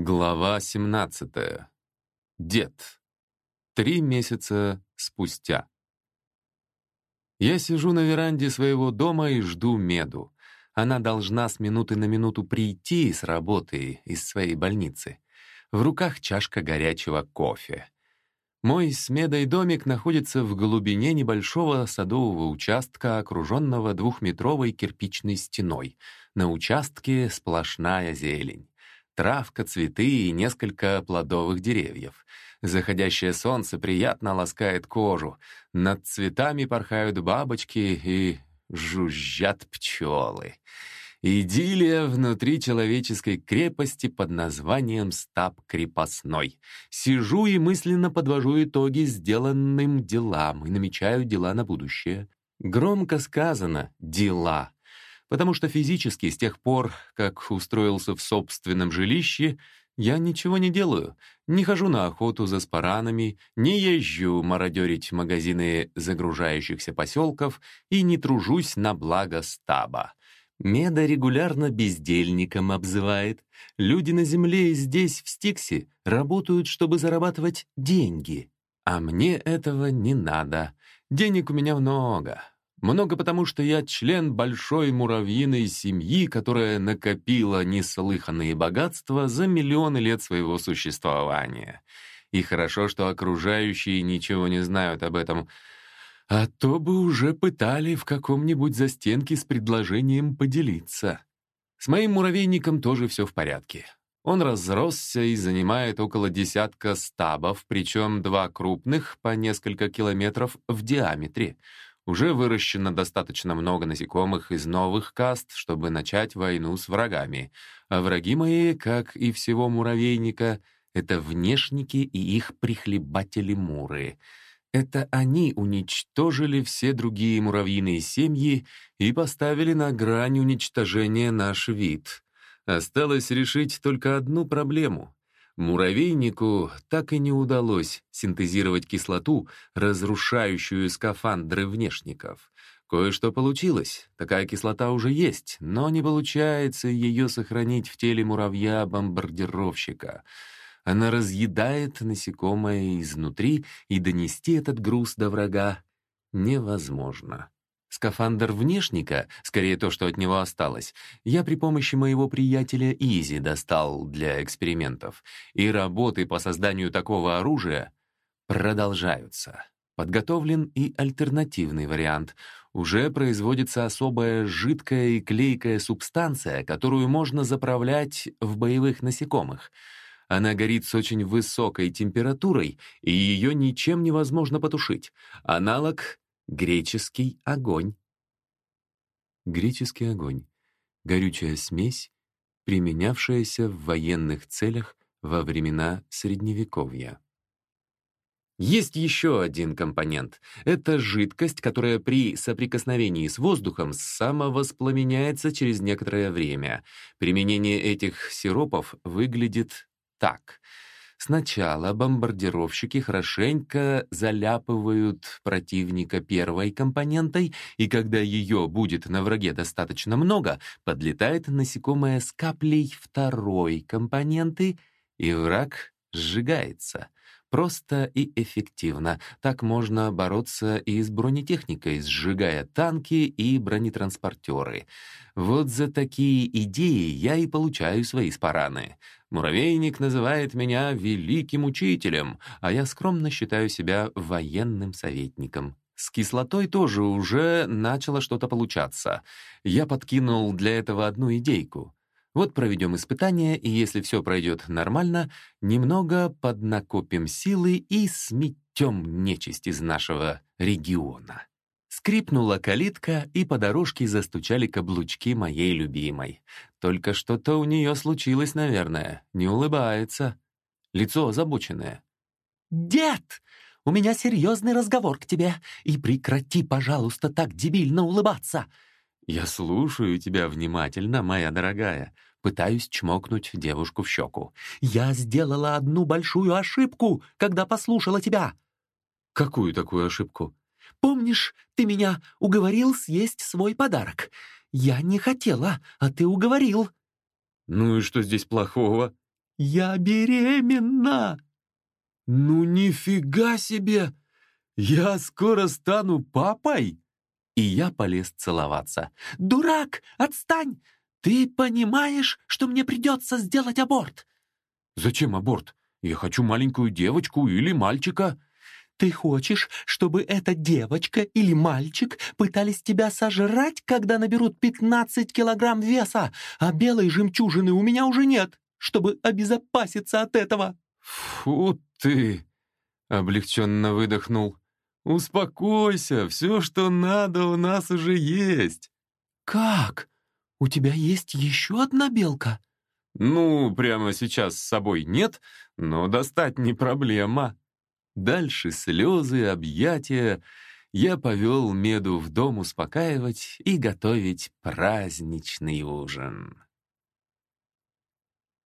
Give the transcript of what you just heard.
Глава 17. Дед. Три месяца спустя. Я сижу на веранде своего дома и жду Меду. Она должна с минуты на минуту прийти с работы из своей больницы. В руках чашка горячего кофе. Мой с Медой домик находится в глубине небольшого садового участка, окруженного двухметровой кирпичной стеной. На участке сплошная зелень травка, цветы и несколько плодовых деревьев. Заходящее солнце приятно ласкает кожу. Над цветами порхают бабочки и жужжат пчелы. Идиллия внутри человеческой крепости под названием Стаб Крепостной. Сижу и мысленно подвожу итоги сделанным делам и намечаю дела на будущее. Громко сказано «дела», потому что физически с тех пор, как устроился в собственном жилище, я ничего не делаю. Не хожу на охоту за спаранами, не езжу мародерить магазины загружающихся поселков и не тружусь на благо стаба. Меда регулярно бездельником обзывает. Люди на земле и здесь, в Стиксе, работают, чтобы зарабатывать деньги. А мне этого не надо. Денег у меня много. Много потому, что я член большой муравьиной семьи, которая накопила неслыханные богатства за миллионы лет своего существования. И хорошо, что окружающие ничего не знают об этом, а то бы уже пытали в каком-нибудь застенке с предложением поделиться. С моим муравейником тоже все в порядке. Он разросся и занимает около десятка стабов, причем два крупных по несколько километров в диаметре — уже выращено достаточно много насекомых из новых каст, чтобы начать войну с врагами. А враги мои, как и всего муравейника, это внешники и их прихлебатели-муры. Это они уничтожили все другие муравьиные семьи и поставили на грань уничтожения наш вид. Осталось решить только одну проблему Муравейнику так и не удалось синтезировать кислоту, разрушающую скафандры внешников. Кое-что получилось, такая кислота уже есть, но не получается ее сохранить в теле муравья-бомбардировщика. Она разъедает насекомое изнутри, и донести этот груз до врага невозможно. Скафандр внешника, скорее то, что от него осталось, я при помощи моего приятеля Изи достал для экспериментов, и работы по созданию такого оружия продолжаются. Подготовлен и альтернативный вариант. Уже производится особая жидкая и клейкая субстанция, которую можно заправлять в боевых насекомых. Она горит с очень высокой температурой, и ее ничем невозможно потушить. Аналог Греческий огонь. Греческий огонь — горючая смесь, применявшаяся в военных целях во времена Средневековья. Есть еще один компонент. Это жидкость, которая при соприкосновении с воздухом самовоспламеняется через некоторое время. Применение этих сиропов выглядит так — Сначала бомбардировщики хорошенько заляпывают противника первой компонентой, и когда ее будет на враге достаточно много, подлетает насекомое с каплей второй компоненты, и враг сжигается. Просто и эффективно. Так можно бороться и с бронетехникой, сжигая танки и бронетранспортеры. Вот за такие идеи я и получаю свои спараны. Муравейник называет меня великим учителем, а я скромно считаю себя военным советником. С кислотой тоже уже начало что-то получаться. Я подкинул для этого одну идейку. Вот проведем испытание, и если все пройдет нормально, немного поднакопим силы и сметем нечисть из нашего региона. Скрипнула калитка, и по дорожке застучали каблучки моей любимой. Только что-то у нее случилось, наверное. Не улыбается. Лицо озабоченное. «Дед, у меня серьезный разговор к тебе, и прекрати, пожалуйста, так дебильно улыбаться!» «Я слушаю тебя внимательно, моя дорогая», Пытаюсь чмокнуть девушку в щеку. «Я сделала одну большую ошибку, когда послушала тебя». «Какую такую ошибку?» «Помнишь, ты меня уговорил съесть свой подарок? Я не хотела, а ты уговорил». «Ну и что здесь плохого?» Я беременна!» «Ну нифига себе! Я скоро стану папой!» И я полез целоваться. «Дурак, отстань! Ты понимаешь, что мне придется сделать аборт?» «Зачем аборт? Я хочу маленькую девочку или мальчика». «Ты хочешь, чтобы эта девочка или мальчик пытались тебя сожрать, когда наберут 15 килограмм веса, а белой жемчужины у меня уже нет, чтобы обезопаситься от этого?» «Фу ты!» — облегченно выдохнул. «Успокойся, все, что надо, у нас уже есть». «Как? У тебя есть еще одна белка?» «Ну, прямо сейчас с собой нет, но достать не проблема». Дальше слезы, объятия. Я повел Меду в дом успокаивать и готовить праздничный ужин.